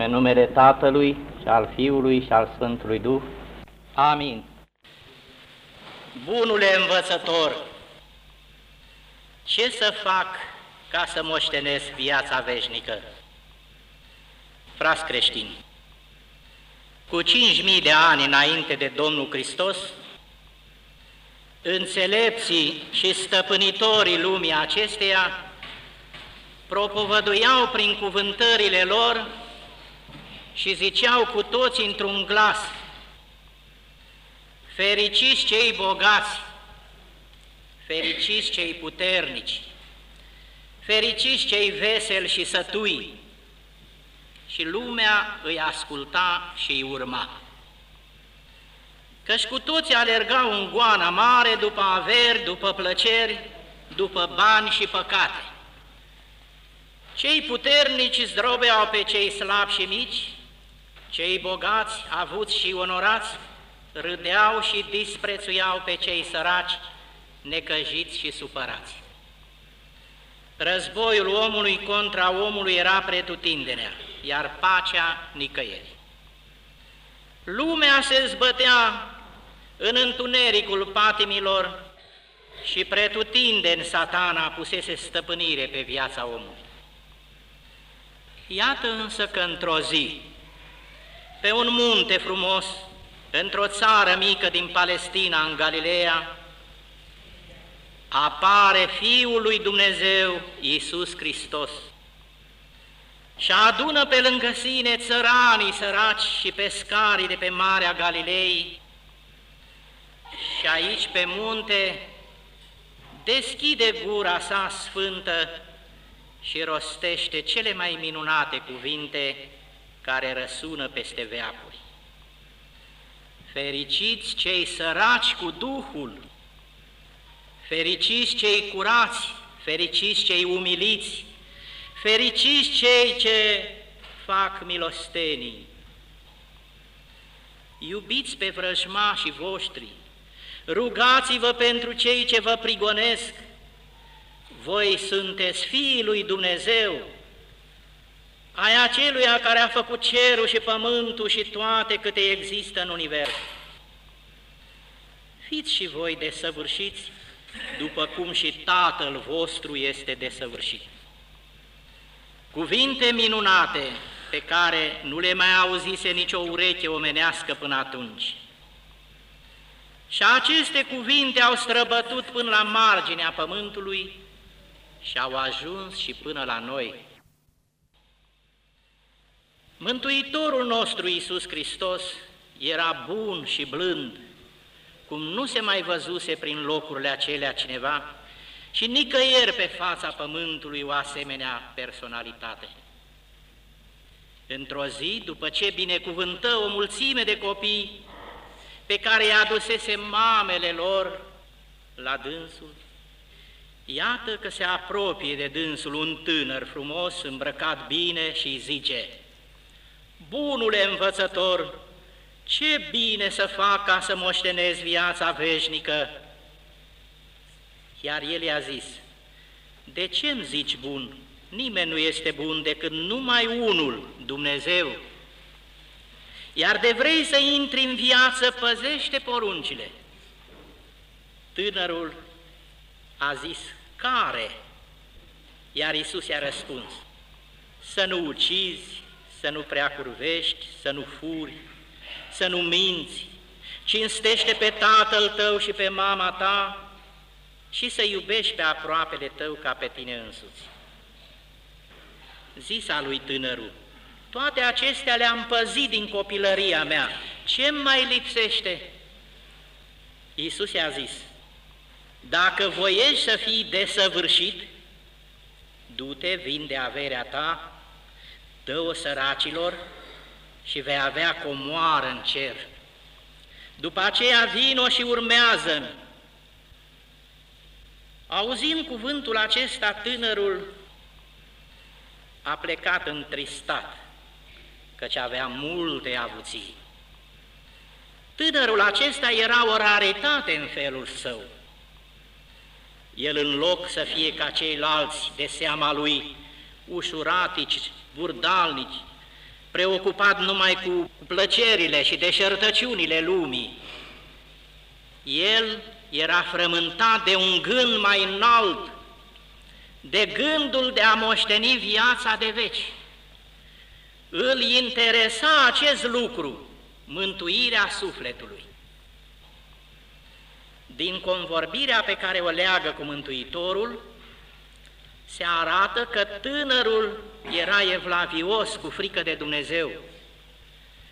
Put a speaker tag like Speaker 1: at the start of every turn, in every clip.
Speaker 1: În numele Tatălui și al Fiului și al Sfântului Duh. Amin. Bunule învățător, ce să fac ca să moștenesc viața veșnică? Frați creștini, cu cinci mii de ani înainte de Domnul Hristos, înțelepții și stăpânitorii lumii acesteia propovăduiau prin cuvântările lor și ziceau cu toți într-un glas, Fericiți cei bogați, fericiți cei puternici, fericiți cei veseli și sătui, și lumea îi asculta și îi urma. Căci cu toți alergau în goana mare după averi, după plăceri, după bani și păcate. Cei puternici zdrobeau pe cei slabi și mici, cei bogați, avuți și onorați, râdeau și disprețuiau pe cei săraci, necăjiți și supărați. Războiul omului contra omului era pretutindenea, iar pacea nicăieri. Lumea se zbătea în întunericul patimilor și pretutindeni satana pusese stăpânire pe viața omului. Iată însă că într-o zi, pe un munte frumos, într-o țară mică din Palestina, în Galileea, apare Fiul lui Dumnezeu, Iisus Hristos, și adună pe lângă sine țăranii săraci și pescarii de pe Marea Galilei. Și aici pe munte deschide gura sa sfântă și rostește cele mai minunate cuvinte care răsună peste veacuri. Fericiți cei săraci cu Duhul, fericiți cei curați, fericiți cei umiliți, fericiți cei ce fac milostenii. Iubiți pe vrăjmașii voștri, rugați-vă pentru cei ce vă prigonesc, voi sunteți fiii lui Dumnezeu, ai aceluia care a făcut cerul și pământul și toate câte există în univers. Fiți și voi desăvârșiți, după cum și Tatăl vostru este desăvârșit. Cuvinte minunate pe care nu le mai auzise nicio ureche omenească până atunci. Și aceste cuvinte au străbătut până la marginea pământului și au ajuns și până la noi. Mântuitorul nostru Iisus Hristos era bun și blând, cum nu se mai văzuse prin locurile acelea cineva și nicăieri pe fața pământului o asemenea personalitate. Într-o zi, după ce binecuvântă o mulțime de copii pe care i-a adusese mamele lor la dânsul, iată că se apropie de dânsul un tânăr frumos, îmbrăcat bine și îi zice, Bunule învățător, ce bine să fac ca să moștenez viața veșnică! Iar el i-a zis, de ce îmi zici bun? Nimeni nu este bun decât numai unul, Dumnezeu. Iar de vrei să intri în viață, păzește poruncile. Tânărul a zis, care? Iar Isus i-a răspuns, să nu ucizi, să nu prea curvești, să nu furi, să nu minți, cinstește pe tatăl tău și pe mama ta și să iubești pe aproapele tău ca pe tine însuți. Zisa lui tânărul, toate acestea le-am păzit din copilăria mea, ce mai lipsește? Iisus i-a zis, dacă voiești să fii desăvârșit, du-te, vinde averea ta dă-o săracilor și vei avea comoară în cer. După aceea vino și urmează Auzim cuvântul acesta, tânărul a plecat întristat, căci avea multe avuții. Tânărul acesta era o raritate în felul său. El în loc să fie ca ceilalți de seama lui, ușuratici, burdalnici, preocupat numai cu plăcerile și deșertăciunile lumii. El era frământat de un gând mai înalt, de gândul de a moșteni viața de veci. Îl interesa acest lucru, mântuirea sufletului. Din convorbirea pe care o leagă cu Mântuitorul, se arată că tânărul era evlavios cu frică de Dumnezeu,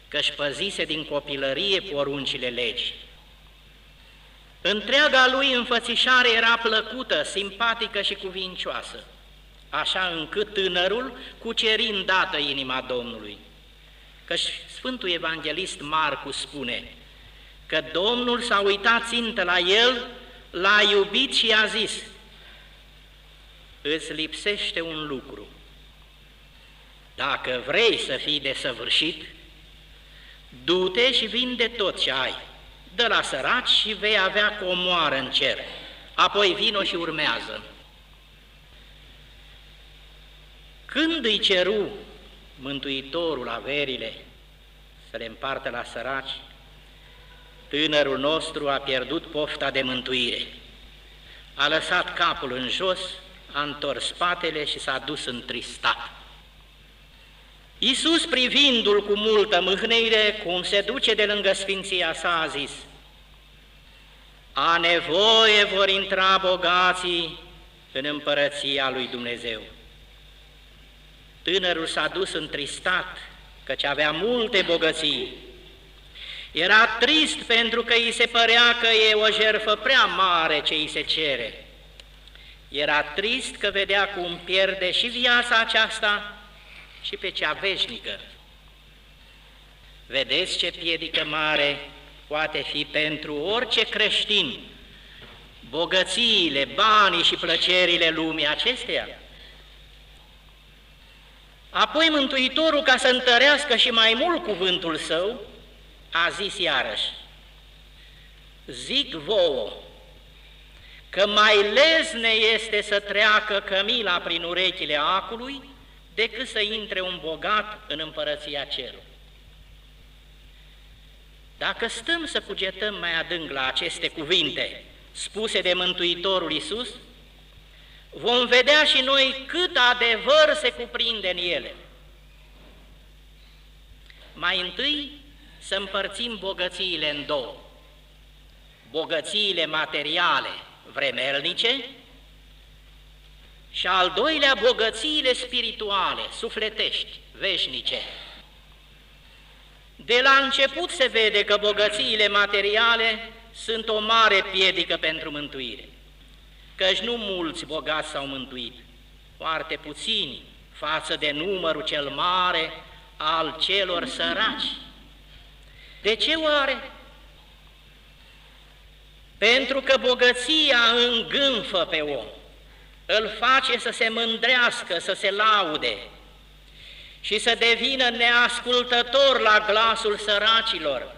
Speaker 1: că-și păzise din copilărie poruncile legii. Întreaga lui înfățișare era plăcută, simpatică și cuvincioasă, așa încât tânărul cuceri îndată inima Domnului. Că Sfântul Evanghelist Marcu spune că Domnul s-a uitat țintă la el, l-a iubit și a zis, îți lipsește un lucru. Dacă vrei să fii desăvârșit, du-te și vinde tot ce ai, dă la săraci și vei avea comoară în cer, apoi vino și urmează. Când îi ceru Mântuitorul averile să le împartă la săraci, tânărul nostru a pierdut pofta de mântuire. A lăsat capul în jos a întors spatele și s-a dus întristat. Iisus, privindu-l cu multă mâhnire, cum se duce de lângă Sfinția sa, a zis, A nevoie vor intra bogații în împărăția lui Dumnezeu. Tânărul s-a dus întristat, căci avea multe bogății. Era trist pentru că îi se părea că e o jerfă prea mare ce îi se cere. Era trist că vedea cum pierde și viața aceasta și pe cea veșnică. Vedeți ce piedică mare poate fi pentru orice creștin bogățiile, banii și plăcerile lumii acesteia. Apoi Mântuitorul, ca să întărească și mai mult cuvântul său, a zis iarăși, zic vouă, că mai lezne este să treacă cămila prin urechile acului decât să intre un bogat în împărăția cerului. Dacă stăm să cugetăm mai adânc la aceste cuvinte spuse de Mântuitorul Iisus, vom vedea și noi cât adevăr se cuprinde în ele. Mai întâi să împărțim bogățiile în două. Bogățiile materiale, vremelnice și al doilea bogățiile spirituale, sufletești, veșnice. De la început se vede că bogățiile materiale sunt o mare piedică pentru mântuire, căci nu mulți bogați s-au mântuit, foarte puțini față de numărul cel mare al celor săraci. De ce oare? Pentru că bogăția îngânfă pe om, îl face să se mândrească, să se laude și să devină neascultător la glasul săracilor.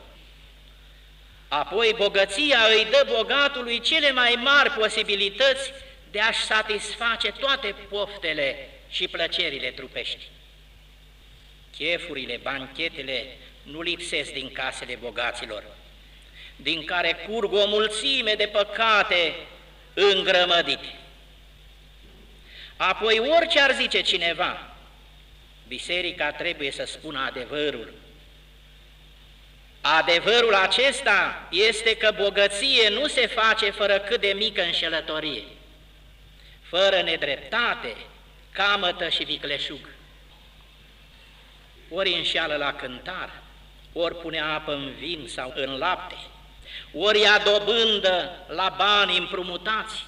Speaker 1: Apoi bogăția îi dă bogatului cele mai mari posibilități de a-și satisface toate poftele și plăcerile trupești. Chefurile, banchetele nu lipsesc din casele bogaților, din care curg o mulțime de păcate îngrămădite. Apoi, orice ar zice cineva, biserica trebuie să spună adevărul. Adevărul acesta este că bogăție nu se face fără cât de mică înșelătorie, fără nedreptate, camătă și vicleșug. Ori înșeală la cântar, ori pune apă în vin sau în lapte, ori ia dobândă la bani împrumutați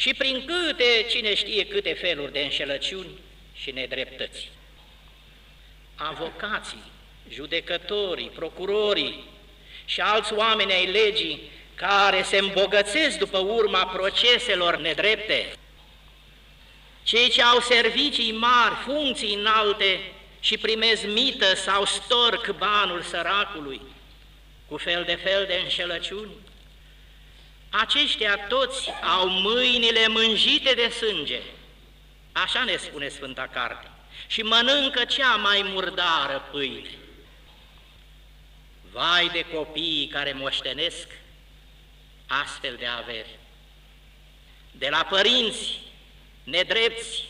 Speaker 1: și prin câte, cine știe câte feluri de înșelăciuni și nedreptăți. Avocații, judecătorii, procurorii și alți oameni ai legii care se îmbogățesc după urma proceselor nedrepte, cei ce au servicii mari, funcții înalte și primez mită sau storc banul săracului, cu fel de fel de înșelăciuni. Aceștia toți au mâinile mânjite de sânge, așa ne spune Sfânta Carte, și mănâncă cea mai murdară pâine. Vai de copiii care moștenesc astfel de averi, de la părinți nedrepți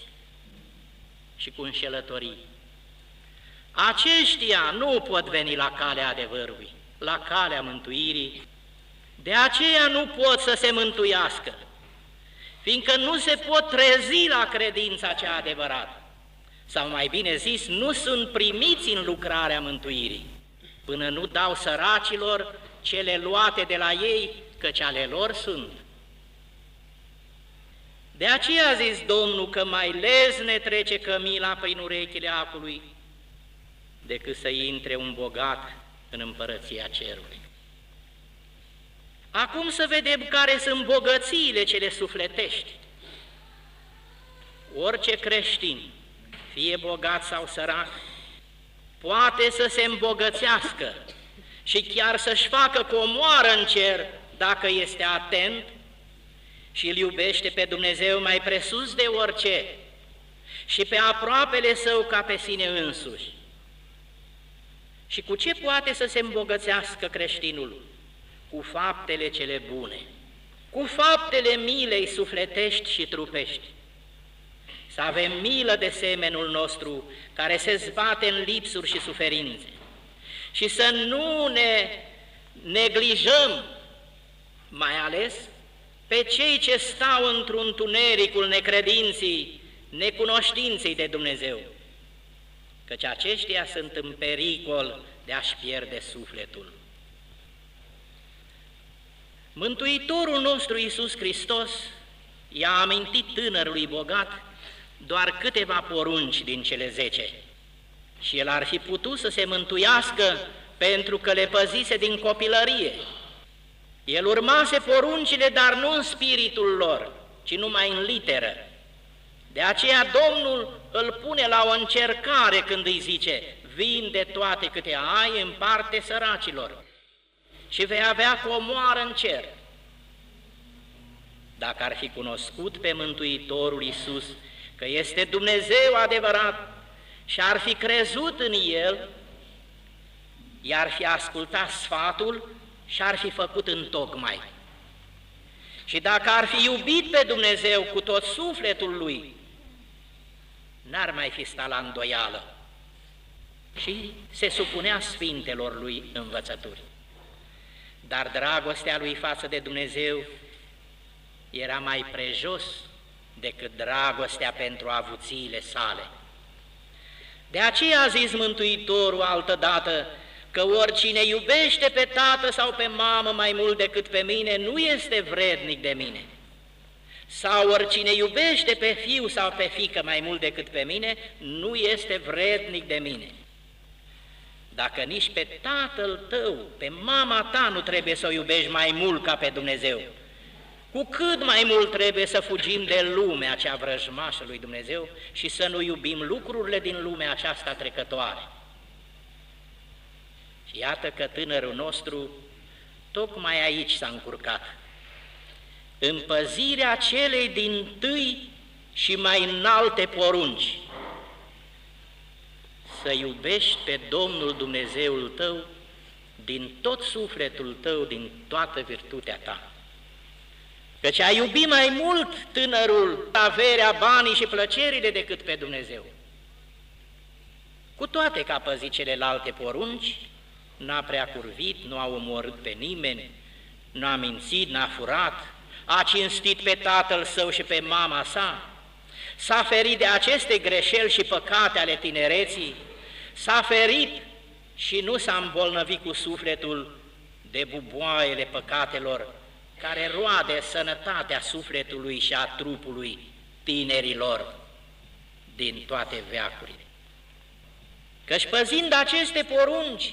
Speaker 1: și cu înșelătorii. Aceștia nu pot veni la calea adevărului, la calea mântuirii, de aceea nu pot să se mântuiască, fiindcă nu se pot trezi la credința cea adevărată, sau mai bine zis, nu sunt primiți în lucrarea mântuirii, până nu dau săracilor cele luate de la ei, căci ale lor sunt. De aceea a zis Domnul că mai lezne trece cămila prin urechile acului decât să intre un bogat în împărăția cerului. Acum să vedem care sunt bogățiile cele sufletești. Orice creștin, fie bogat sau sărac, poate să se îmbogățească și chiar să-și facă comoară în cer dacă este atent și îl iubește pe Dumnezeu mai presus de orice și pe aproapele său ca pe sine însuși. Și cu ce poate să se îmbogățească creștinul? Cu faptele cele bune, cu faptele milei sufletești și trupești. Să avem milă de semenul nostru care se zbate în lipsuri și suferințe și să nu ne neglijăm, mai ales pe cei ce stau într-un tunericul necredinții, necunoștinței de Dumnezeu, căci aceștia sunt în pericol de a-și pierde sufletul. Mântuitorul nostru Iisus Hristos i-a amintit tânărului bogat doar câteva porunci din cele zece. Și el ar fi putut să se mântuiască pentru că le păzise din copilărie, el urmase poruncile, dar nu în spiritul lor, ci numai în literă. De aceea Domnul îl pune la o încercare când îi zice, vinde toate câte ai în parte săracilor și vei avea comoară în cer. Dacă ar fi cunoscut pe Mântuitorul Iisus că este Dumnezeu adevărat și ar fi crezut în El, i-ar fi ascultat sfatul și ar fi făcut în tocmai. Și dacă ar fi iubit pe Dumnezeu cu tot sufletul lui, n-ar mai fi stat la îndoială și se supunea sfintelor lui învățături. Dar dragostea lui față de Dumnezeu era mai prejos decât dragostea pentru avuțiile sale. De aceea a zis Mântuitorul altădată, că oricine iubește pe tată sau pe mamă mai mult decât pe mine, nu este vrednic de mine. Sau oricine iubește pe fiu sau pe fică mai mult decât pe mine, nu este vrednic de mine. Dacă nici pe tatăl tău, pe mama ta nu trebuie să o iubești mai mult ca pe Dumnezeu, cu cât mai mult trebuie să fugim de lumea cea vrăjmașă lui Dumnezeu și să nu iubim lucrurile din lumea aceasta trecătoare. Și iată că tânărul nostru tocmai aici s-a încurcat. În păzirea celei din tâi și mai înalte porunci, să iubești pe Domnul Dumnezeul tău din tot sufletul tău, din toată virtutea ta. Căci a iubi mai mult tânărul averea, banii și plăcerile decât pe Dumnezeu. Cu toate că a păzit celelalte porunci, n-a prea curvit, nu a omorât pe nimeni, nu a mințit, n-a furat, a cinstit pe tatăl său și pe mama sa, s-a ferit de aceste greșeli și păcate ale tinereții, s-a ferit și nu s-a îmbolnăvit cu sufletul de buboaiele păcatelor, care roade sănătatea sufletului și a trupului tinerilor din toate veacurile. Căci păzind aceste porunci,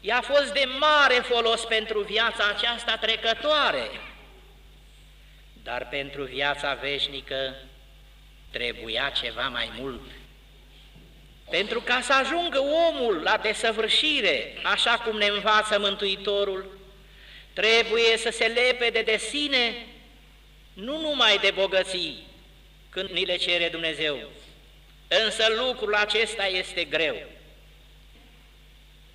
Speaker 1: I-a fost de mare folos pentru viața aceasta trecătoare, dar pentru viața veșnică trebuia ceva mai mult. Pentru ca să ajungă omul la desăvârșire, așa cum ne învață Mântuitorul, trebuie să se lepede de sine, nu numai de bogății, când ni le cere Dumnezeu, însă lucrul acesta este greu.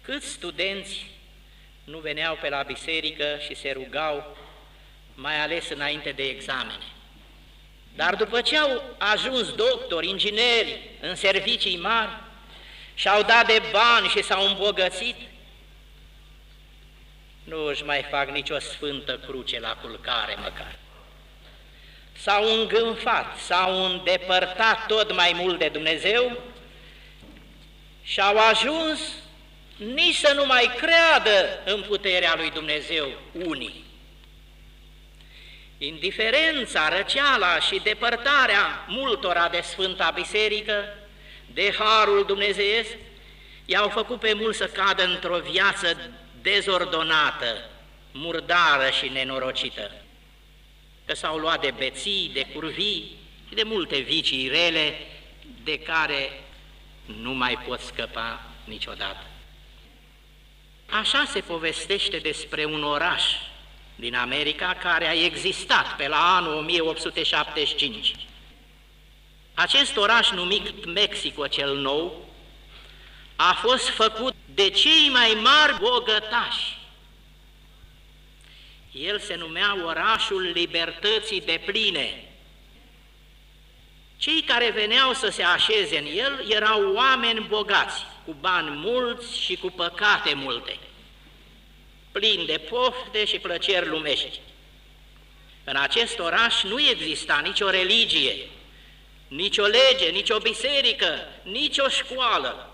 Speaker 1: Câți studenți nu veneau pe la biserică și se rugau, mai ales înainte de examene. Dar după ce au ajuns doctori, ingineri în servicii mari și-au dat de bani și s-au îmbogățit, nu își mai fac nicio sfântă cruce la culcare măcar. S-au îngânfat, s-au îndepărtat tot mai mult de Dumnezeu și au ajuns nici să nu mai creadă în puterea lui Dumnezeu unii. Indiferența, răceala și depărtarea multora de Sfânta Biserică, de Harul Dumnezeiesc, i-au făcut pe mulți să cadă într-o viață dezordonată, murdară și nenorocită, că s-au luat de beții, de curvii și de multe vicii rele de care nu mai pot scăpa niciodată. Așa se povestește despre un oraș din America care a existat pe la anul 1875. Acest oraș numit Mexico cel Nou a fost făcut de cei mai mari bogătași. El se numea orașul libertății de pline. Cei care veneau să se așeze în el erau oameni bogați, cu bani mulți și cu păcate multe, plini de pofte și plăceri lumești. În acest oraș nu exista nicio religie, nicio lege, nicio biserică, nicio școală.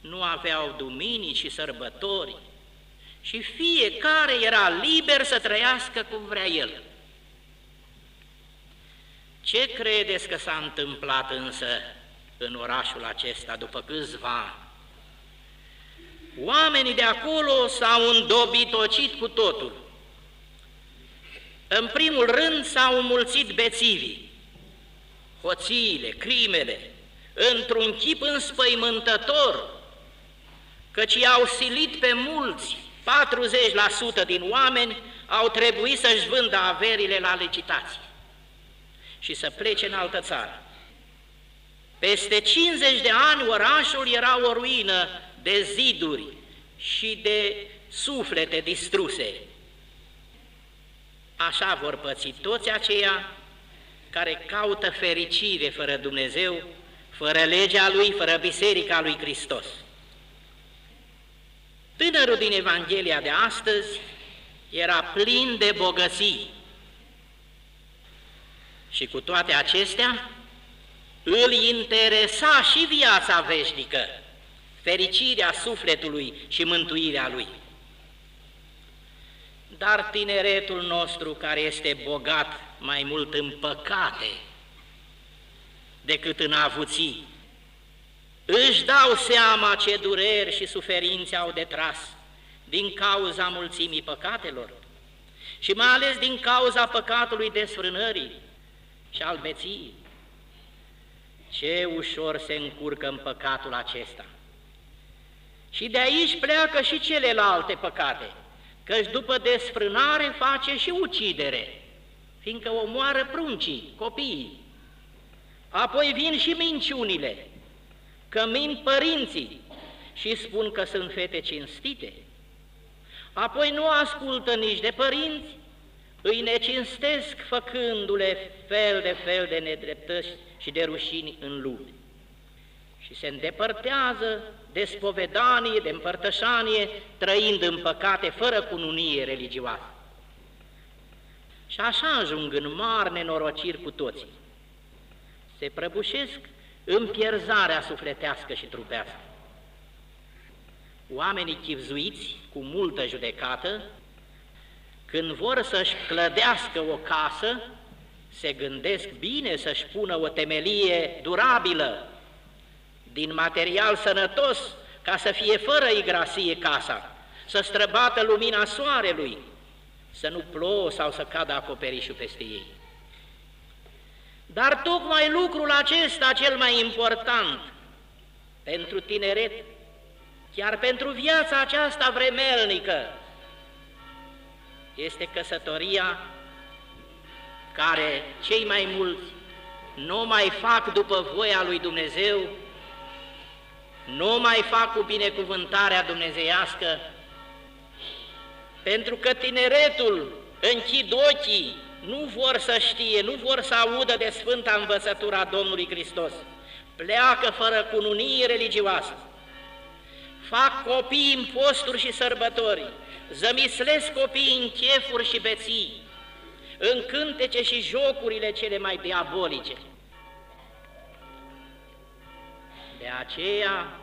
Speaker 1: Nu aveau duminii și sărbători și fiecare era liber să trăiască cum vrea el. Ce credeți că s-a întâmplat însă în orașul acesta după câțiva ani? Oamenii de acolo s-au îndobitocit cu totul. În primul rând s-au mulțit bețivii, hoțiile, crimele, într-un chip înspăimântător, căci i-au silit pe mulți, 40% din oameni au trebuit să-și vândă averile la licitație și să plece în altă țară. Peste 50 de ani orașul era o ruină de ziduri și de suflete distruse. Așa vor păți toți aceia care caută fericire fără Dumnezeu, fără legea Lui, fără Biserica Lui Hristos. Tânărul din Evanghelia de astăzi era plin de bogății și cu toate acestea îl interesa și viața veșnică, fericirea sufletului și mântuirea lui. Dar tineretul nostru, care este bogat mai mult în păcate decât în avuții, își dau seama ce dureri și suferințe au de tras din cauza mulțimii păcatelor și mai ales din cauza păcatului desfrânării și al beției. Ce ușor se încurcă în păcatul acesta. Și de aici pleacă și celelalte păcate, căci după desfrânare face și ucidere, fiindcă omoară pruncii, copiii. Apoi vin și minciunile, că mint părinții și spun că sunt fete cinstite. Apoi nu ascultă nici de părinți, îi necinstesc făcându-le fel de fel de nedreptăți și de rușini în lume. Și se îndepărtează de spovedanie, de împărtășanie, trăind în păcate, fără cununie religioasă. Și așa ajung în mari nenorociri cu toții. Se prăbușesc în pierzarea sufletească și trupească. Oamenii chipzuiți, cu multă judecată, când vor să-și clădească o casă, se gândesc bine să-și pună o temelie durabilă, din material sănătos, ca să fie fără igrasie casa, să străbată lumina soarelui, să nu plouă sau să cadă acoperișul peste ei. Dar tocmai lucrul acesta cel mai important pentru tineret, chiar pentru viața aceasta vremelnică, este căsătoria care cei mai mulți nu mai fac după voia lui Dumnezeu, nu mai fac cu binecuvântarea dumnezeiască, pentru că tineretul închid ochii, nu vor să știe, nu vor să audă de Sfânta Învățătura Domnului Hristos. Pleacă fără cununie religioasă. Fac copii în posturi și sărbători, zămislesc copiii în chefuri și beții, în cântece și jocurile cele mai diabolice. De aceea,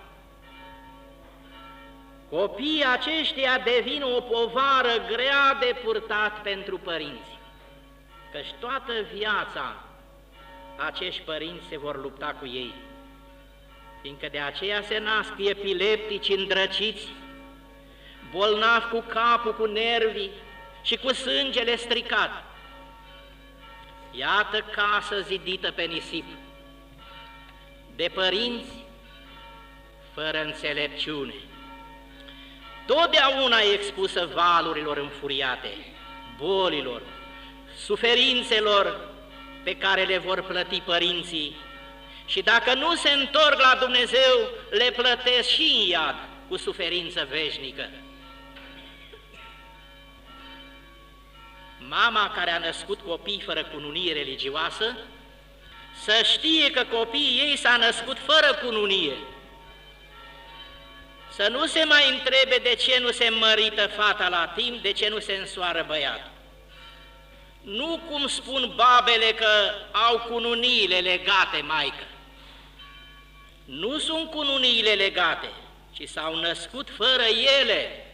Speaker 1: copiii aceștia devin o povară grea de purtat pentru părinți, căci toată viața acești părinți se vor lupta cu ei, fiindcă de aceea se nasc epileptici îndrăciți, bolnavi cu capul, cu nervii și cu sângele stricat. Iată casă zidită pe nisip, de părinți fără înțelepciune. Totdeauna e expusă valurilor înfuriate, bolilor, suferințelor pe care le vor plăti părinții și dacă nu se întorc la Dumnezeu, le plătesc și în iad cu suferință veșnică. Mama care a născut copii fără cununie religioasă, să știe că copiii ei s-a născut fără cununie, să nu se mai întrebe de ce nu se mărită fata la timp, de ce nu se însoară băiatul. Nu cum spun babele că au cununiile legate, maică. Nu sunt cununiile legate, ci s-au născut fără ele.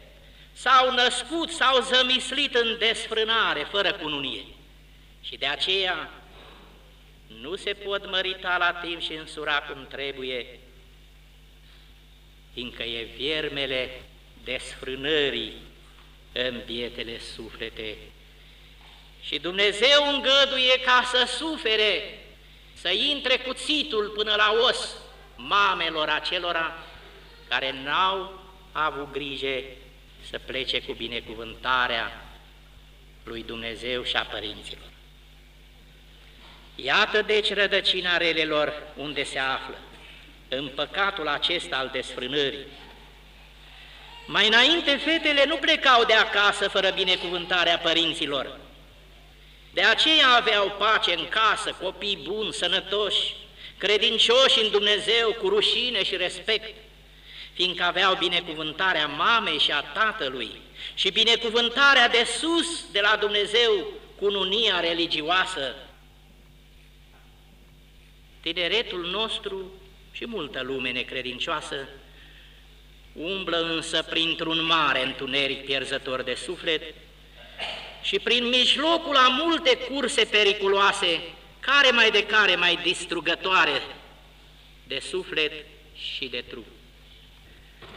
Speaker 1: S-au născut, s-au zămislit în desfrânare, fără cununie. Și de aceea nu se pot mărita la timp și însura cum trebuie, fiindcă e viermele desfrânării în bietele suflete. Și Dumnezeu îngăduie ca să sufere, să intre cuțitul până la os mamelor acelora care n-au avut grijă să plece cu binecuvântarea lui Dumnezeu și a părinților. Iată deci rădăcina relelor unde se află în păcatul acesta al desfrânării. Mai înainte, fetele nu plecau de acasă fără binecuvântarea părinților. De aceea aveau pace în casă, copii buni, sănătoși, credincioși în Dumnezeu, cu rușine și respect, fiindcă aveau binecuvântarea mamei și a tatălui și binecuvântarea de sus de la Dumnezeu cu unia religioasă. Tineretul nostru și multă lume necredincioasă, umblă însă printr-un mare întuneric pierzător de suflet și prin mijlocul a multe curse periculoase, care mai de care mai distrugătoare de suflet și de trup.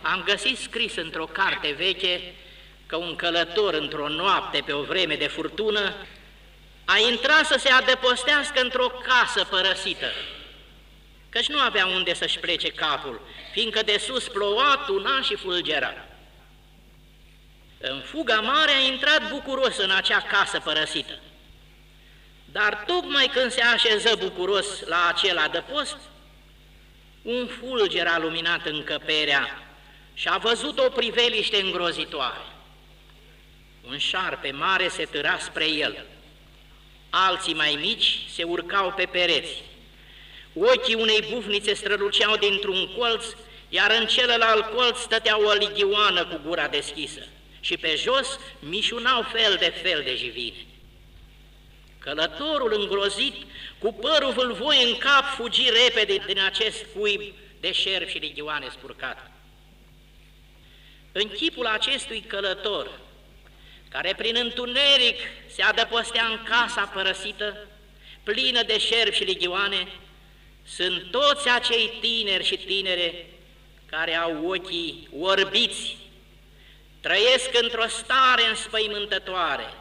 Speaker 1: Am găsit scris într-o carte veche că un călător într-o noapte pe o vreme de furtună a intrat să se adăpostească într-o casă părăsită căci nu avea unde să-și plece capul, fiindcă de sus ploua, tuna și fulgera. În fuga mare a intrat bucuros în acea casă părăsită. Dar tocmai când se așeză bucuros la acel adăpost, un fulger a luminat încăperea și a văzut o priveliște îngrozitoare. Un șarpe mare se târa spre el, alții mai mici se urcau pe pereți, Ochii unei bufnițe străluceau dintr-un colț, iar în celălalt colț stătea o ligioană cu gura deschisă și pe jos mișunau fel de fel de jivine. Călătorul îngrozit, cu părul vâlvoi în cap, fugi repede din acest cuib de șerpi și ligioane spurcat. În chipul acestui călător, care prin întuneric se adăpostea în casa părăsită, plină de șerpi și ligioane, sunt toți acei tineri și tinere care au ochii orbiți, trăiesc într-o stare înspăimântătoare,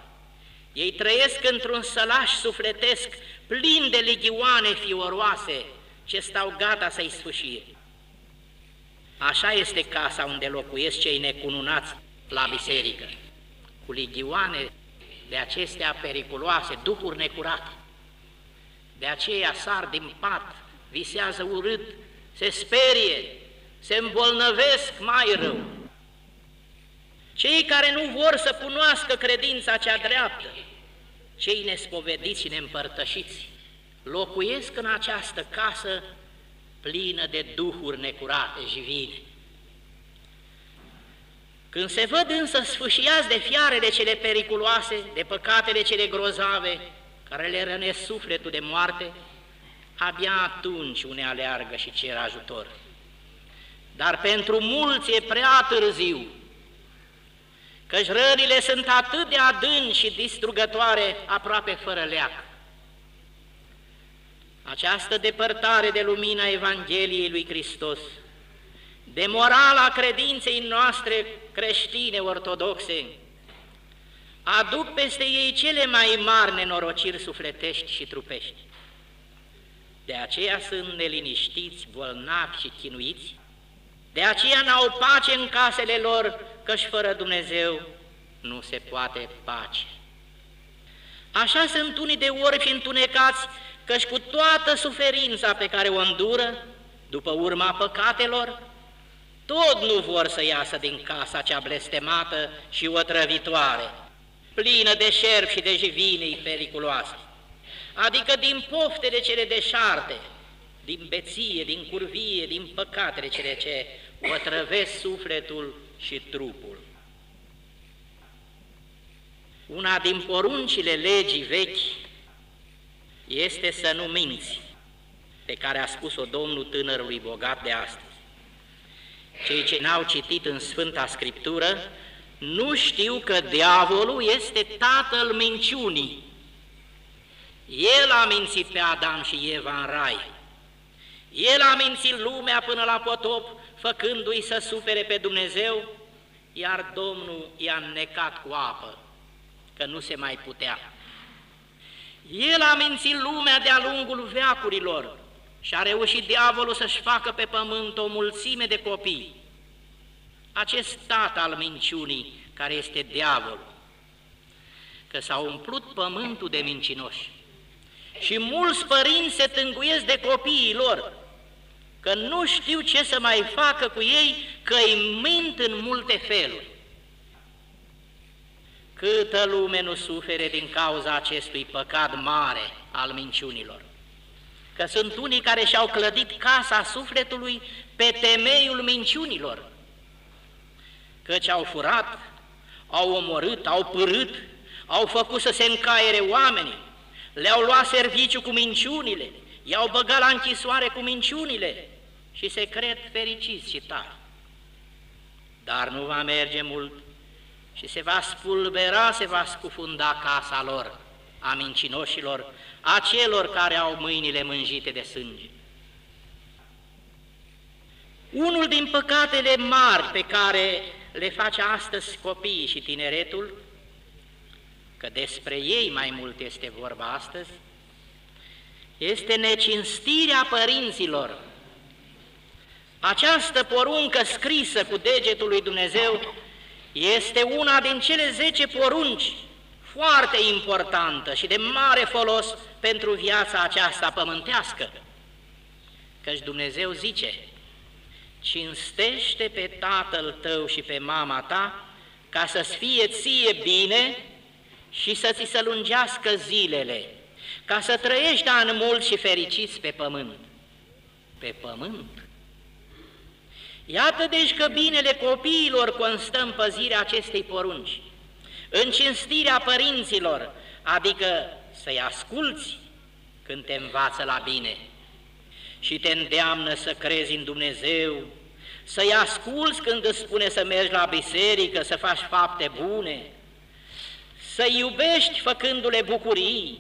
Speaker 1: ei trăiesc într-un sălaș sufletesc plin de ligioane fioroase ce stau gata să-i sfâșie. Așa este casa unde locuiesc cei necununați la biserică, cu ligioane de acestea periculoase, duhuri necurate. De aceea sar din pat, visează urât, se sperie, se îmbolnăvesc mai rău. Cei care nu vor să cunoască credința cea dreaptă, cei nespovediți și neîmpărtășiți, locuiesc în această casă plină de duhuri necurate și vine. Când se văd însă sfâșiați de fiarele cele periculoase, de păcatele cele grozave, care le rănesc sufletul de moarte, abia atunci une aleargă și cer ajutor. Dar pentru mulți e prea târziu, căci rănile sunt atât de adânci și distrugătoare, aproape fără leac. Această depărtare de lumina Evangheliei lui Hristos, de morala credinței noastre creștine ortodoxe, aduc peste ei cele mai mari nenorociri sufletești și trupești. De aceea sunt neliniștiți, bolnavi și chinuiți, de aceea n-au pace în casele lor, căci fără Dumnezeu nu se poate pace. Așa sunt unii de orbi întunecați, căci cu toată suferința pe care o îndură, după urma păcatelor, tot nu vor să iasă din casa cea blestemată și otrăvitoare, plină de șerpi și de jivinii periculoase, adică din poftele cele deșarte, din beție, din curvie, din păcatele cele ce otrăvesc sufletul și trupul. Una din poruncile legii vechi este să nu minți, pe care a spus-o Domnul tânărului bogat de astăzi. Cei ce n-au citit în Sfânta Scriptură nu știu că diavolul este tatăl minciunii. El a mințit pe Adam și Eva în rai. El a mințit lumea până la potop, făcându-i să supere pe Dumnezeu, iar Domnul i-a necat cu apă, că nu se mai putea. El a mințit lumea de-a lungul veacurilor și a reușit diavolul să-și facă pe pământ o mulțime de copii. Acest tat al minciunii, care este diavolul, că s-a umplut pământul de mincinoși și mulți părinți se tânguiesc de copiii lor, că nu știu ce să mai facă cu ei, că îi mint în multe feluri. Câtă lume nu sufere din cauza acestui păcat mare al minciunilor. Că sunt unii care și-au clădit casa sufletului pe temeiul minciunilor, căci au furat, au omorât, au părât, au făcut să se încaiere oamenii, le-au luat serviciu cu minciunile, i-au băgat la închisoare cu minciunile și se cred fericiți și tari. Dar nu va merge mult și se va spulbera, se va scufunda casa lor, a mincinoșilor, a celor care au mâinile mânjite de sânge. Unul din păcatele mari pe care le face astăzi copiii și tineretul, că despre ei mai mult este vorba astăzi, este necinstirea părinților. Această poruncă scrisă cu degetul lui Dumnezeu este una din cele zece porunci foarte importantă și de mare folos pentru viața aceasta pământească. Căci Dumnezeu zice, cinstește pe tatăl tău și pe mama ta, ca să-ți fie ție bine și să ți se lungească zilele, ca să trăiești ani mult și fericiți pe pământ. Pe pământ. Iată deci că binele copiilor constă în păzirea acestei porunci, în cinstirea părinților, adică să-i asculți când te învață la bine și te îndeamnă să crezi în Dumnezeu, să-i asculți când îți spune să mergi la biserică, să faci fapte bune, să-i iubești făcându-le bucurii,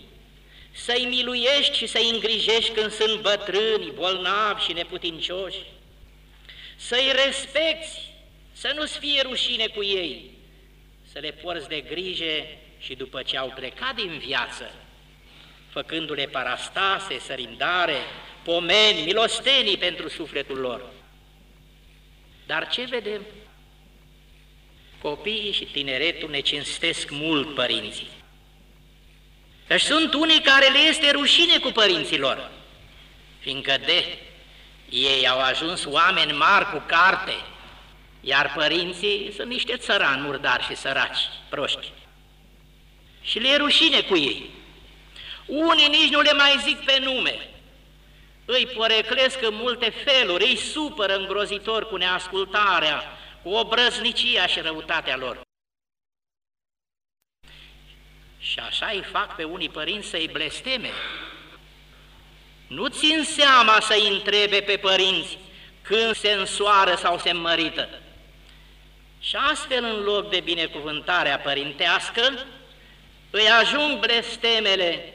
Speaker 1: să-i miluiești și să-i îngrijești când sunt bătrâni, bolnavi și neputincioși, să-i respecti, să nu-ți fie rușine cu ei, să le porți de grijă și după ce au plecat din viață, făcându-le parastase, sărindare, pomeni, milostenii pentru sufletul lor. Dar ce vedem? Copiii și tineretul ne cinstesc mult părinții. Că sunt unii care le este rușine cu părinților, fiindcă de ei au ajuns oameni mari cu carte, iar părinții sunt niște țărani murdari și săraci, proști. Și le e rușine cu ei. Unii nici nu le mai zic pe nume, îi poreclesc în multe feluri, îi supără îngrozitor cu neascultarea, cu obrăznicia și răutatea lor. Și așa îi fac pe unii părinți să-i blesteme. Nu țin seama să-i întrebe pe părinți când se însoară sau se mărită. Și astfel, în loc de binecuvântarea părintească, îi ajung blestemele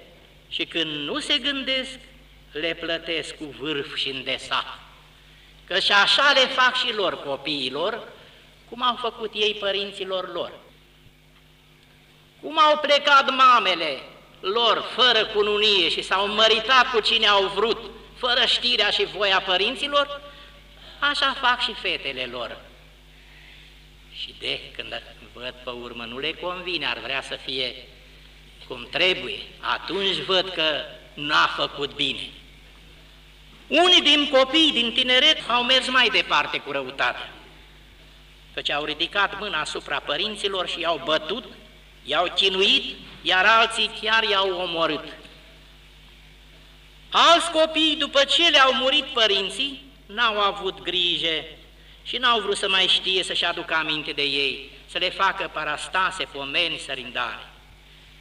Speaker 1: și când nu se gândesc, le plătesc cu vârf și îndesat. Că și așa le fac și lor copiilor, cum au făcut ei părinților lor. Cum au plecat mamele lor fără cununie și s-au măritat cu cine au vrut, fără știrea și voia părinților, așa fac și fetele lor. Și de când văd pe urmă nu le convine, ar vrea să fie cum trebuie, atunci văd că n-a făcut bine. Unii din copii din tineret au mers mai departe cu răutatea, căci au ridicat mâna asupra părinților și i-au bătut, i-au chinuit, iar alții chiar i-au omorât. Alți copii, după ce le-au murit părinții, n-au avut grijă și n-au vrut să mai știe să-și aducă aminte de ei, să le facă parastase, pomeni, sărindare.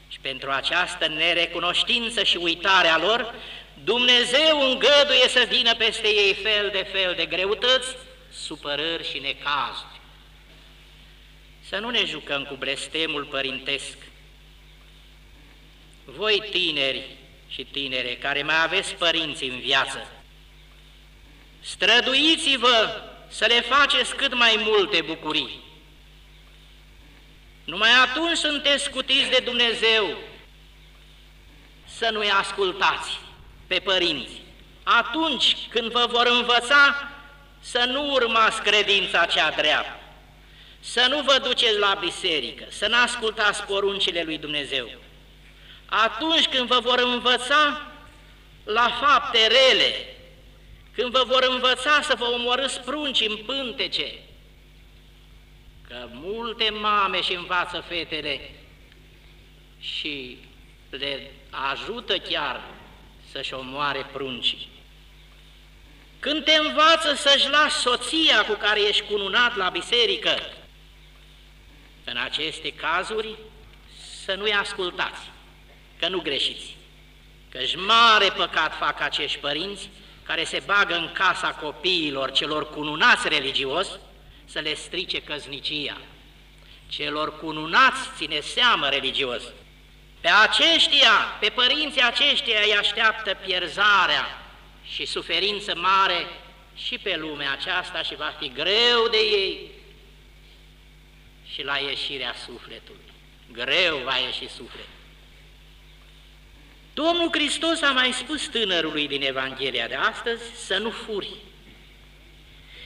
Speaker 1: Și pentru această nerecunoștință și uitarea lor, Dumnezeu îngăduie să vină peste ei fel de fel de greutăți, supărări și necazuri. Să nu ne jucăm cu blestemul părintesc. Voi tineri și tinere care mai aveți părinți în viață, străduiți-vă să le faceți cât mai multe bucurii. Numai atunci sunteți scutiți de Dumnezeu să nu-i ascultați pe părinți. Atunci când vă vor învăța să nu urmați credința cea dreaptă, să nu vă duceți la biserică, să nu ascultați poruncile lui Dumnezeu. Atunci când vă vor învăța la fapte rele, când vă vor învăța să vă omorâți prunci în pântece, că multe mame și învață fetele și le ajută chiar să-și omoare pruncii. Când te învață să-și lași soția cu care ești cununat la biserică, în aceste cazuri să nu-i ascultați, că nu greșiți, că-și mare păcat fac acești părinți care se bagă în casa copiilor celor cununați religios să le strice căznicia. Celor cununați ține seamă religios, pe aceștia, pe părinții aceștia îi așteaptă pierzarea și suferință mare și pe lumea aceasta și va fi greu de ei și la ieșirea sufletului. Greu va ieși sufletul. Domnul Hristos a mai spus tânărului din Evanghelia de astăzi să nu furi.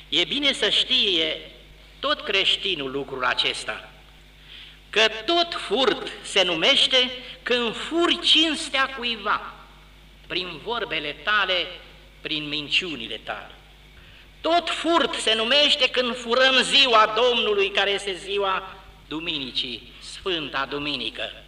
Speaker 1: E bine să știe tot creștinul lucrul acesta, că tot furt se numește când furi cinstea cuiva, prin vorbele tale, prin minciunile tale. Tot furt se numește când furăm ziua Domnului, care este ziua Duminicii, Sfânta Duminică.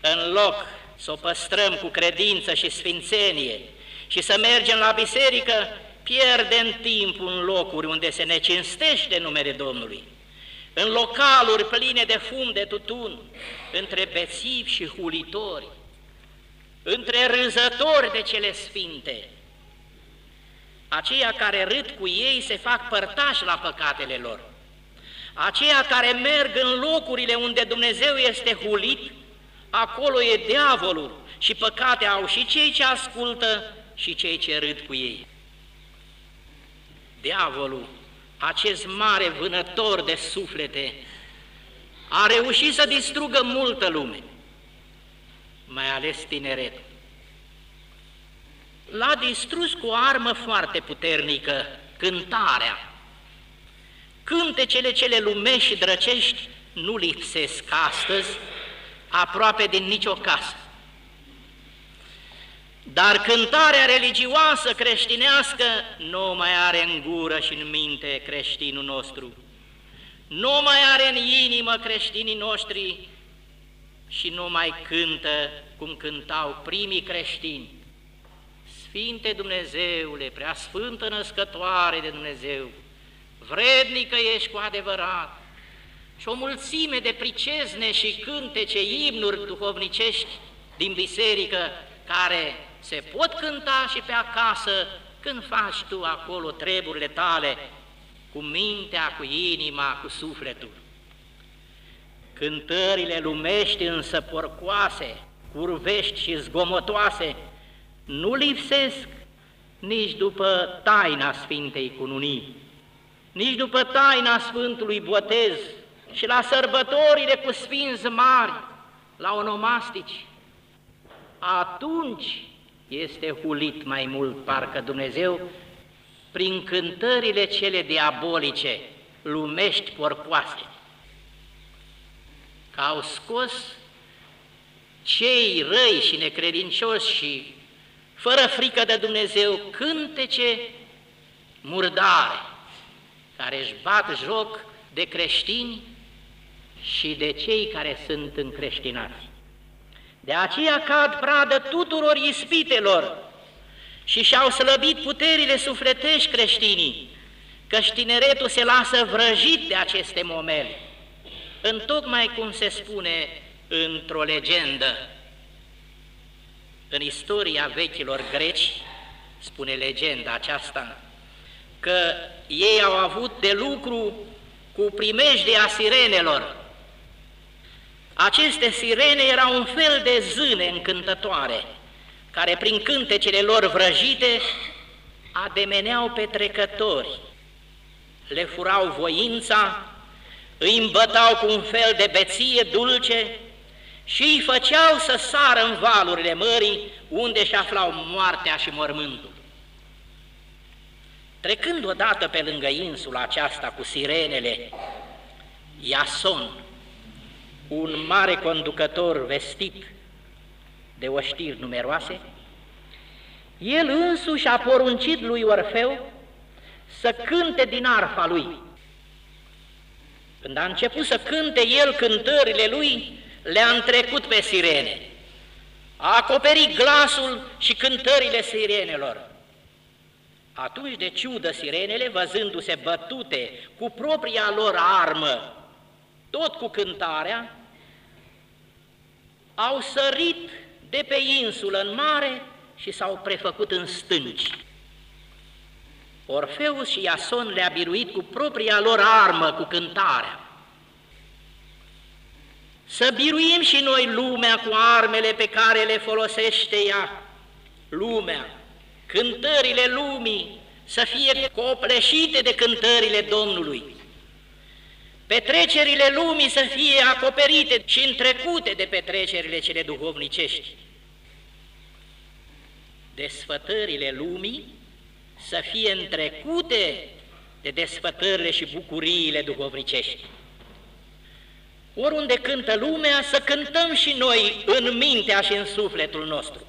Speaker 1: În loc să o păstrăm cu credință și sfințenie și să mergem la biserică, pierdem timpul în locuri unde se ne cinstește numele Domnului în localuri pline de fum de tutun, între bețivi și hulitori, între râzători de cele sfinte. Aceia care râd cu ei se fac părtași la păcatele lor. Aceia care merg în locurile unde Dumnezeu este hulit, acolo e diavolul și păcate au și cei ce ascultă și cei ce râd cu ei. Diavolul acest mare vânător de suflete, a reușit să distrugă multă lume, mai ales tineret. L-a distrus cu o armă foarte puternică, cântarea. Cântecele cele lumești și drăcești nu lipsesc astăzi aproape din nicio casă. dar cântarea religioasă creștinească nu mai are în gură și în minte creștinul nostru. Nu mai are în inimă creștinii noștri și nu mai cântă cum cântau primii creștini. Sfinte Dumnezeule, prea sfântă născătoare de Dumnezeu, vrednică ești cu adevărat și o mulțime de pricezne și cântece, imnuri duhovnicești din biserică care se pot cânta și pe acasă când faci tu acolo treburile tale cu mintea, cu inima, cu sufletul. Cântările lumești însă porcoase, curvești și zgomotoase nu lipsesc nici după taina Sfintei Cununii, nici după taina Sfântului Botez și la sărbătorile cu sfinți mari, la onomastici. Atunci este hulit mai mult parcă Dumnezeu prin cântările cele diabolice, lumești porpoase, că au scos cei răi și necredincioși și fără frică de Dumnezeu cântece murdare, care își bat joc de creștini și de cei care sunt încreștinați. De aceea cad pradă tuturor ispitelor și și-au slăbit puterile sufletești creștinii, că tineretul se lasă vrăjit de aceste momele. Întocmai cum se spune într-o legendă, în istoria vechilor greci, spune legenda aceasta, că ei au avut de lucru cu primejdea sirenelor, aceste sirene erau un fel de zâne încântătoare, care prin cântecele lor vrăjite ademeneau pe trecători, le furau voința, îi îmbătau cu un fel de beție dulce și îi făceau să sară în valurile mării, unde își aflau moartea și mormântul. Trecând odată pe lângă insula aceasta cu sirenele, Iason, un mare conducător vestit de oștiri numeroase, el însuși a poruncit lui Orfeu să cânte din arfa lui. Când a început să cânte el cântările lui, le-a întrecut pe sirene. A acoperit glasul și cântările sirenelor. Atunci, de ciudă, sirenele, văzându-se bătute cu propria lor armă tot cu cântarea, au sărit de pe insulă în mare și s-au prefăcut în stânci. Orfeus și Iason le-a biruit cu propria lor armă, cu cântarea. Să biruim și noi lumea cu armele pe care le folosește ea, lumea, cântările lumii să fie copleșite de cântările Domnului petrecerile lumii să fie acoperite și întrecute de petrecerile cele duhovnicești. Desfătările lumii să fie întrecute de desfătările și bucuriile duhovnicești. Oriunde cântă lumea, să cântăm și noi în mintea și în sufletul nostru.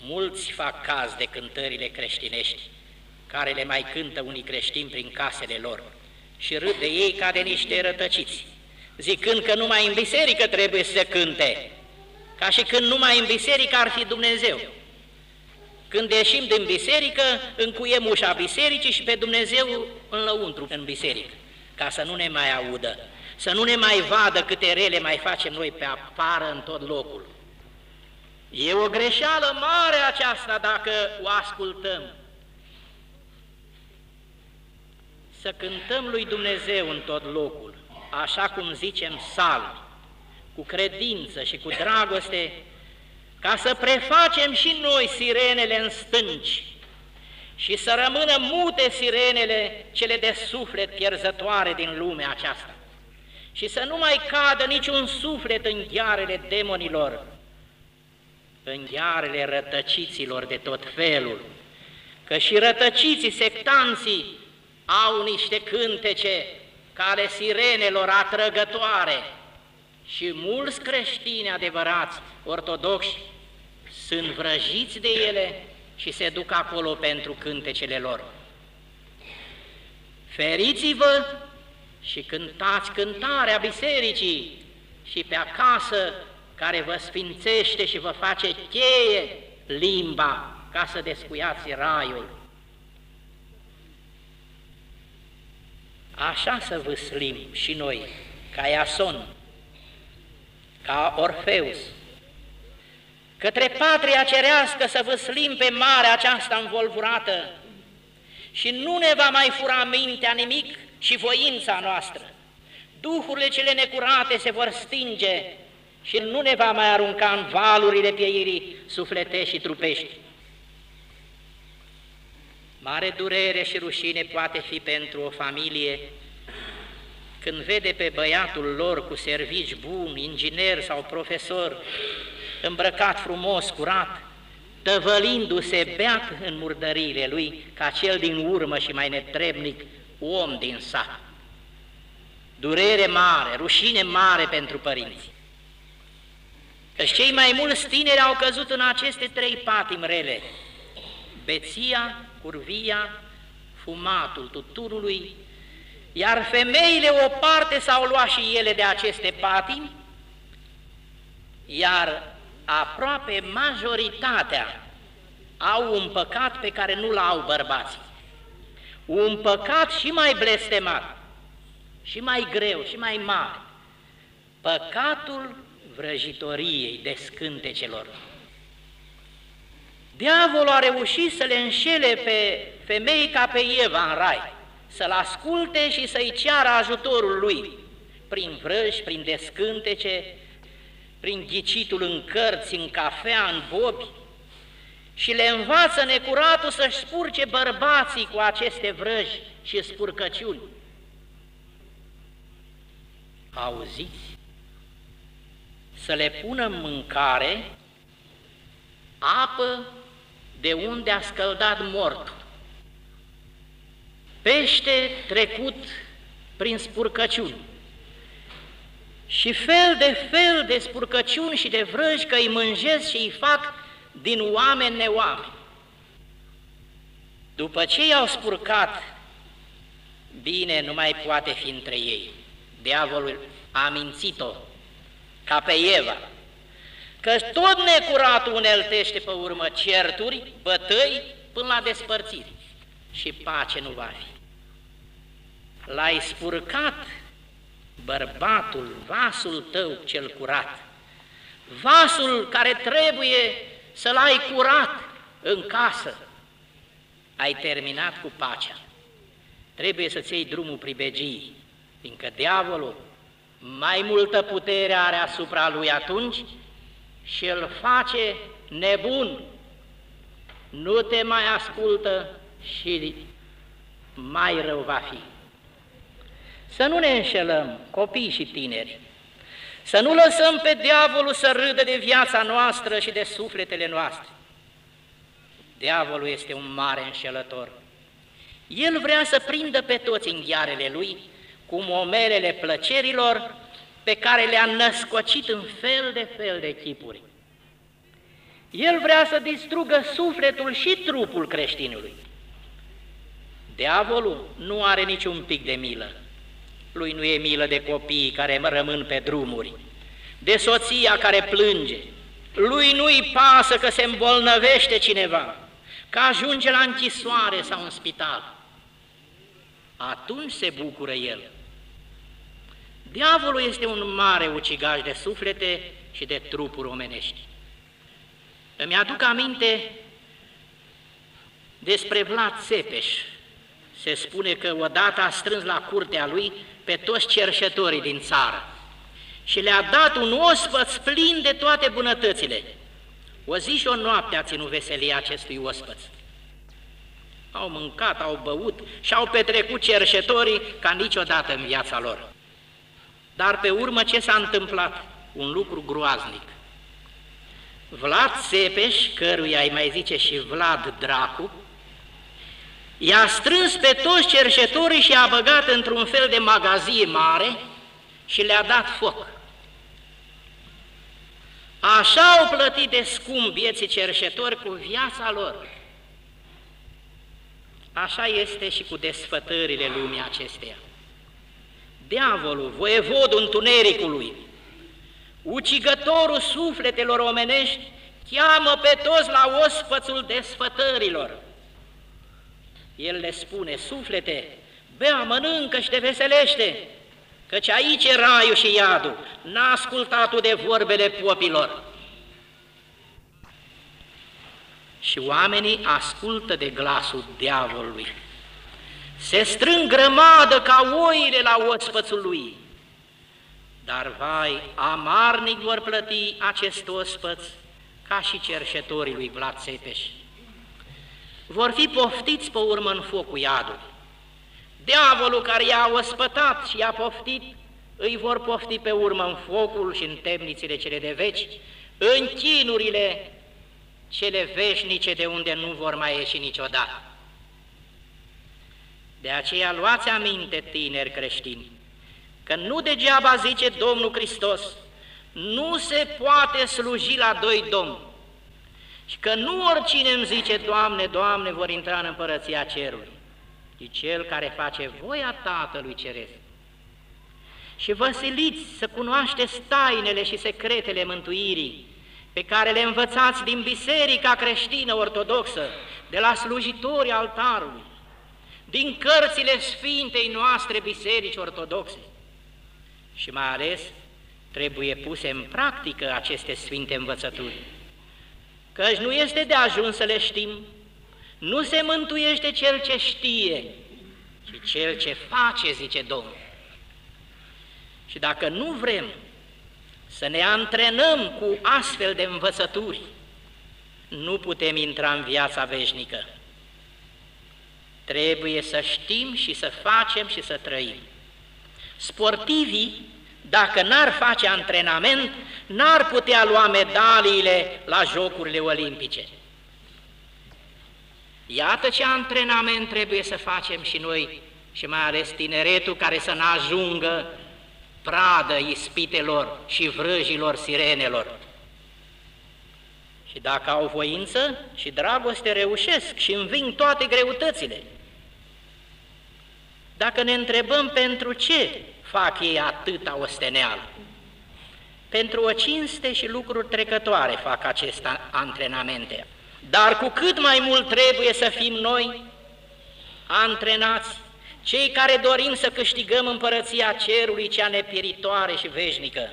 Speaker 1: Mulți fac caz de cântările creștinești, care le mai cântă unii creștini prin casele lor și râd de ei ca de niște rătăciți, zicând că numai în biserică trebuie să cânte, ca și când numai în biserică ar fi Dumnezeu. Când ieșim din biserică, încuiem ușa bisericii și pe Dumnezeu în lăuntru, în biserică, ca să nu ne mai audă, să nu ne mai vadă câte rele mai facem noi pe apară în tot locul. E o greșeală mare aceasta dacă o ascultăm. să cântăm lui Dumnezeu în tot locul, așa cum zicem salmi, cu credință și cu dragoste, ca să prefacem și noi sirenele în stânci și să rămână mute sirenele cele de suflet pierzătoare din lumea aceasta și să nu mai cadă niciun suflet în ghearele demonilor, în ghearele rătăciților de tot felul, că și rătăciții, sectanții, au niște cântece care sirenelor atrăgătoare și mulți creștini adevărați, ortodoxi, sunt vrăjiți de ele și se duc acolo pentru cântecele lor. Feriți-vă și cântați cântarea bisericii și pe acasă care vă sfințește și vă face cheie limba ca să descuiați raiul. Așa să vâslim și noi, ca Iason, ca Orfeus, către patria cerească să vâslim pe marea aceasta învolburată și nu ne va mai fura mintea nimic și voința noastră. Duhurile cele necurate se vor stinge și nu ne va mai arunca în valurile pieirii sufletești și trupești. Mare durere și rușine poate fi pentru o familie când vede pe băiatul lor cu servici bun, inginer sau profesor, îmbrăcat frumos, curat, tăvălindu-se beat în murdările lui ca cel din urmă și mai netrebnic om din sat. Durere mare, rușine mare pentru părinți. Căci cei mai mulți tineri au căzut în aceste trei patim rele, beția, curvia, fumatul tuturului, iar femeile o parte s-au luat și ele de aceste patimi, iar aproape majoritatea au un păcat pe care nu l-au bărbații. Un păcat și mai blestemat, și mai greu, și mai mare. Păcatul vrăjitoriei de scântecelor. Diavolul a reușit să le înșele pe femei ca pe Eva în rai, să-l asculte și să-i ceară ajutorul lui, prin vrăji, prin descântece, prin ghicitul în cărți, în cafea, în bobi, și le învață necuratul să-și spurce bărbații cu aceste vrăji și spurcăciuni. Auziți? Să le pună în mâncare apă de unde a scăldat mortul, pește trecut prin spurcăciuni și fel de fel de spurcăciuni și de vrăji că îi mânjesc și îi fac din oameni neoameni. După ce i-au spurcat, bine nu mai poate fi între ei. Diavolul a mințit-o ca pe Eva, că tot necuratul uneltește pe urmă certuri, bătăi, până la despărțiri și pace nu va fi. L-ai spurcat bărbatul, vasul tău cel curat, vasul care trebuie să-l ai curat în casă, ai terminat cu pacea. Trebuie să-ți iei drumul pribegii, fiindcă diavolul mai multă putere are asupra lui atunci și îl face nebun. Nu te mai ascultă și mai rău va fi. Să nu ne înșelăm, copii și tineri, să nu lăsăm pe diavolul să râdă de viața noastră și de sufletele noastre. Diavolul este un mare înșelător. El vrea să prindă pe toți în ghearele lui cu momelele plăcerilor pe care le-a născocit în fel de fel de chipuri. El vrea să distrugă sufletul și trupul creștinului. Diavolul nu are niciun pic de milă. Lui nu e milă de copiii care rămân pe drumuri, de soția care plânge. Lui nu-i pasă că se îmbolnăvește cineva, că ajunge la închisoare sau în spital. Atunci se bucură el. Diavolul este un mare ucigaș de suflete și de trupuri omenești. Îmi aduc aminte despre Vlad Țepeș. Se spune că odată a strâns la curtea lui pe toți cerșetorii din țară și le-a dat un ospăț plin de toate bunătățile. O zi și o noapte a ținut veselia acestui ospăț. Au mâncat, au băut și au petrecut cerșetorii ca niciodată în viața lor. Dar pe urmă ce s-a întâmplat? Un lucru groaznic. Vlad Țepeș, căruia îi mai zice și Vlad Dracu, i-a strâns pe toți cerșetorii și i-a băgat într-un fel de magazie mare și le-a dat foc. Așa au plătit de scump vieții cerșetori cu viața lor. Așa este și cu desfătările lumii acesteia. Diavolul, voievodul întunericului, ucigătorul sufletelor omenești, cheamă pe toți la ospățul desfătărilor. El le spune, suflete, bea, mănâncă și te veselește, căci aici e raiul și iadul, n-a ascultat de vorbele popilor. Și oamenii ascultă de glasul diavolului. Se strâng grămadă ca oile la ospățul lui. Dar, vai, amarnic vor plăti acest ospăț ca și cerșetorii lui Vlad Țepeș. Vor fi poftiți pe urmă în focul iadului. Diavolul care i-a ospătat și i-a poftit, îi vor pofti pe urmă în focul și în temnițile cele de veci, în chinurile cele veșnice de unde nu vor mai ieși niciodată. De aceea luați aminte, tineri creștini, că nu degeaba zice Domnul Hristos, nu se poate sluji la doi domni, și că nu oricine îmi zice, Doamne, Doamne, vor intra în împărăția cerului, ci cel care face voia Tatălui Ceresc. Și vă siliți să cunoașteți tainele și secretele mântuirii, pe care le învățați din Biserica creștină ortodoxă, de la slujitorii altarului, din cărțile Sfintei noastre Biserici Ortodoxe. Și mai ales trebuie puse în practică aceste Sfinte învățături, căci nu este de ajuns să le știm, nu se mântuiește cel ce știe, ci cel ce face, zice Domnul. Și dacă nu vrem să ne antrenăm cu astfel de învățături, nu putem intra în viața veșnică. Trebuie să știm și să facem și să trăim. Sportivii, dacă n-ar face antrenament, n-ar putea lua medaliile la Jocurile Olimpice. Iată ce antrenament trebuie să facem și noi, și mai ales tineretul care să ne ajungă pradă ispitelor și vrăjilor sirenelor. Și dacă au voință și dragoste, reușesc și înving toate greutățile. Dacă ne întrebăm pentru ce fac ei atâta osteneală, pentru o cinste și lucruri trecătoare fac aceste antrenamente. Dar cu cât mai mult trebuie să fim noi antrenați cei care dorim să câștigăm împărăția cerului cea nepieritoare și veșnică.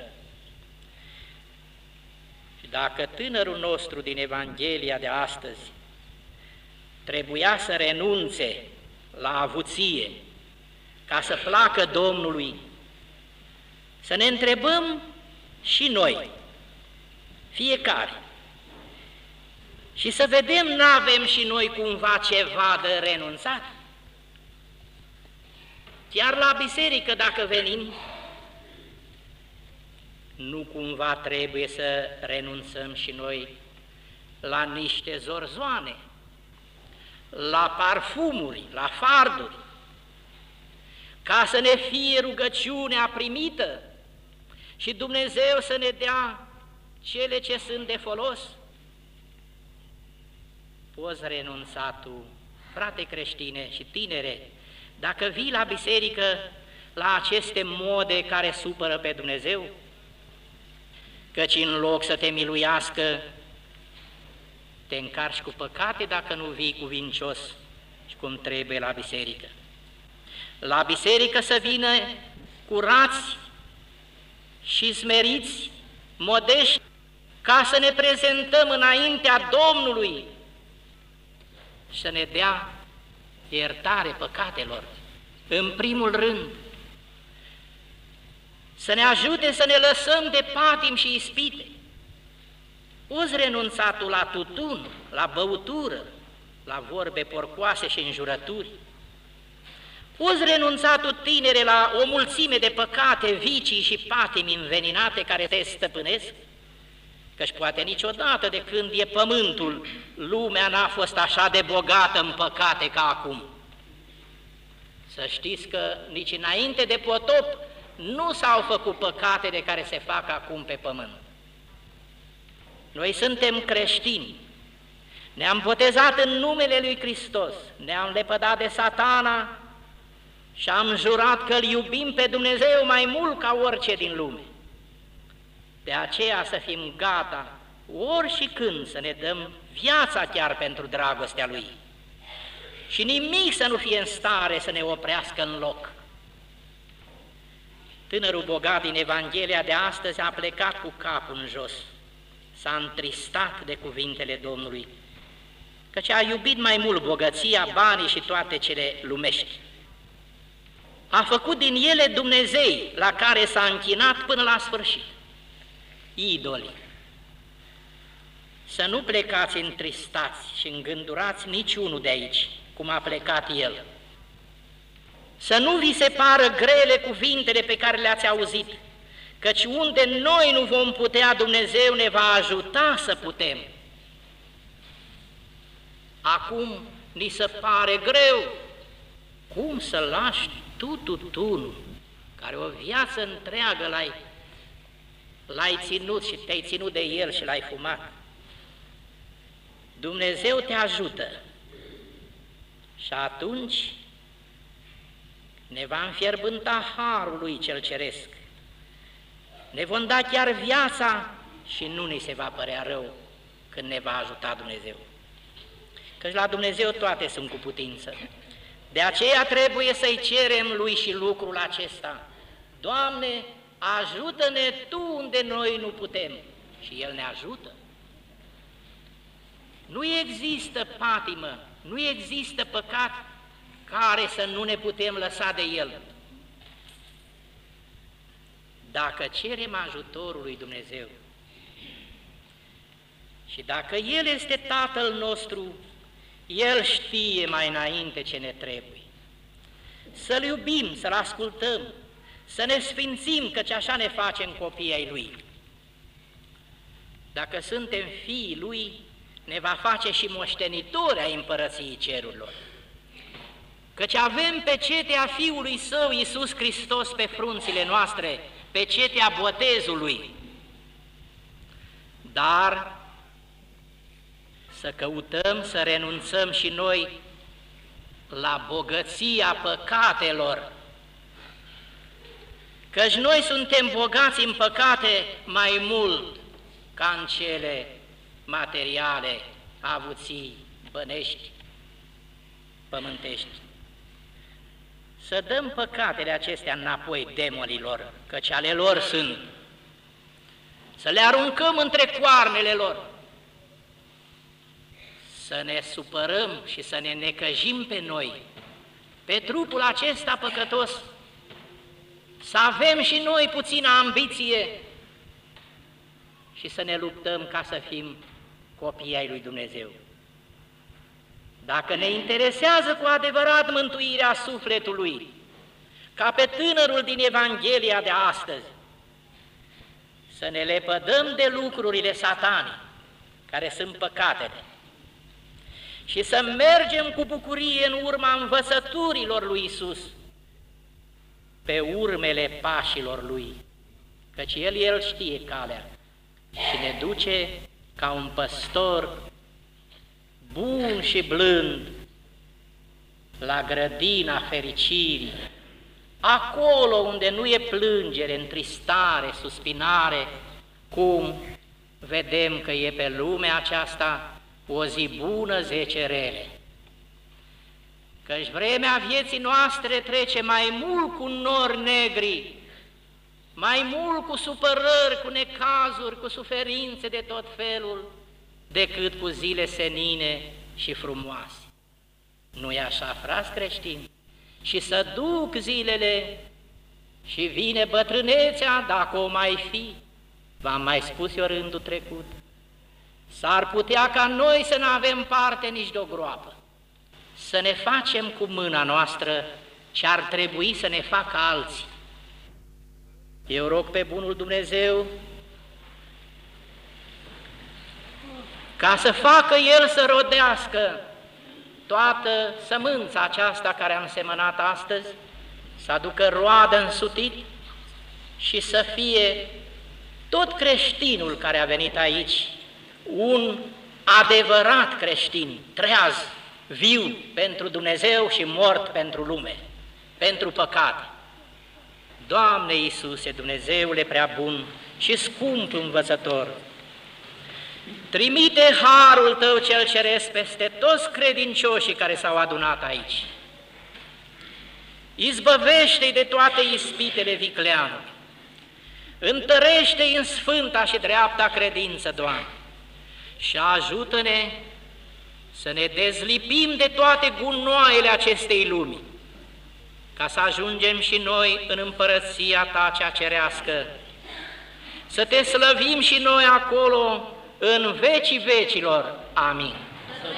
Speaker 1: Și dacă tânărul nostru din Evanghelia de astăzi trebuia să renunțe la avuție ca să placă Domnului, să ne întrebăm și noi, fiecare, și să vedem, nu avem și noi cumva ceva de renunțat? Chiar la biserică, dacă venim, nu cumva trebuie să renunțăm și noi la niște zorzoane, la parfumuri, la farduri, ca să ne fie rugăciunea primită și Dumnezeu să ne dea cele ce sunt de folos. Poți renunța tu, frate creștine și tinere, dacă vii la biserică la aceste mode care supără pe Dumnezeu, căci în loc să te miluiască, te încarci cu păcate dacă nu vii cuvincios și cum trebuie la biserică. La biserică să vină curați și smeriți, modești, ca să ne prezentăm înaintea Domnului și să ne dea iertare păcatelor, în primul rând, să ne ajute să ne lăsăm de patim și ispite. Uzi renunțatul la tutun, la băutură, la vorbe porcoase și înjurături. Uzi renunțatul tinere la o mulțime de păcate, vicii și patimi înveninate care te stăpânesc, căci poate niciodată de când e pământul, lumea n-a fost așa de bogată în păcate ca acum. Să știți că nici înainte de potop nu s-au făcut păcate de care se fac acum pe pământ. Noi suntem creștini, ne-am botezat în numele Lui Hristos, ne-am lepădat de satana și am jurat că îl iubim pe Dumnezeu mai mult ca orice din lume. De aceea să fim gata ori și când să ne dăm viața chiar pentru dragostea Lui. Și nimic să nu fie în stare să ne oprească în loc. Tânărul bogat din Evanghelia de astăzi a plecat cu capul în jos, s-a întristat de cuvintele Domnului, căci a iubit mai mult bogăția, banii și toate cele lumești. A făcut din ele Dumnezei la care s-a închinat până la sfârșit. Idoli. Să nu plecați întristați și îngândurați niciunul de aici, cum a plecat el. Să nu vi se pară grele cuvintele pe care le-ați auzit, căci unde noi nu vom putea, Dumnezeu ne va ajuta să putem. Acum ni se pare greu. Cum să lași tu tutunul, care o viață întreagă l-ai l-ai ținut și te-ai ținut de el și l-ai fumat? Dumnezeu te ajută și atunci ne va înfierbânta harul lui cel ceresc. Ne vom da chiar viața și nu ni se va părea rău când ne va ajuta Dumnezeu. Căci la Dumnezeu toate sunt cu putință. De aceea trebuie să-i cerem lui și lucrul acesta. Doamne, ajută-ne Tu unde noi nu putem. Și El ne ajută. Nu există patimă, nu există păcat care să nu ne putem lăsa de El. Dacă cerem ajutorul lui Dumnezeu și dacă El este Tatăl nostru, El știe mai înainte ce ne trebuie. Să-L iubim, să-L ascultăm, să ne sfințim, căci așa ne facem copiii ai Lui. Dacă suntem fiii Lui, ne va face și moștenitori ai împărăției cerurilor. Căci avem pe cetea Fiului Său, Iisus Hristos, pe frunțile noastre, pe cetea botezului. Dar să căutăm să renunțăm și noi la bogăția păcatelor, căci noi suntem bogați în păcate mai mult ca în cele materiale, avuții, bănești, pământești. Să dăm păcatele acestea înapoi demolilor, căci ale lor sunt. Să le aruncăm între coarnele lor. Să ne supărăm și să ne necăjim pe noi, pe trupul acesta păcătos, să avem și noi puțină ambiție și să ne luptăm ca să fim copii ai lui Dumnezeu. Dacă ne interesează cu adevărat mântuirea sufletului, ca pe tânărul din Evanghelia de astăzi, să ne lepădăm de lucrurile satanii, care sunt păcatele, și să mergem cu bucurie în urma învățăturilor lui Isus, pe urmele pașilor lui, căci El, El știe calea și ne duce ca un păstor bun și blând la grădina fericirii, acolo unde nu e plângere, întristare, suspinare, cum vedem că e pe lumea aceasta o zi bună, zece rele. Căci vremea vieții noastre trece mai mult cu nori negri, mai mult cu supărări, cu necazuri, cu suferințe de tot felul, decât cu zile senine și frumoase. nu e așa, frați creștini? Și să duc zilele și vine bătrânețea, dacă o mai fi, v-am mai spus eu rândul trecut, s-ar putea ca noi să nu avem parte nici de o groapă, să ne facem cu mâna noastră ce ar trebui să ne facă alții. Eu rog pe Bunul Dumnezeu ca să facă El să rodească toată sămânța aceasta care am semănat astăzi, să aducă roadă însutit și să fie tot creștinul care a venit aici un adevărat creștin, treaz, viu pentru Dumnezeu și mort pentru lume, pentru păcat. Doamne Iisuse, Dumnezeule prea bun și scump învățător, trimite harul Tău cel ceresc peste toți credincioșii care s-au adunat aici. Izbăvește-i de toate ispitele vicleanului, întărește-i în sfânta și dreapta credință, Doamne, și ajută-ne să ne dezlipim de toate gunoaiele acestei lumi, ca să ajungem și noi în împărăția Ta cea cerească, să Te slăvim și noi acolo în vecii vecilor. Amin. Să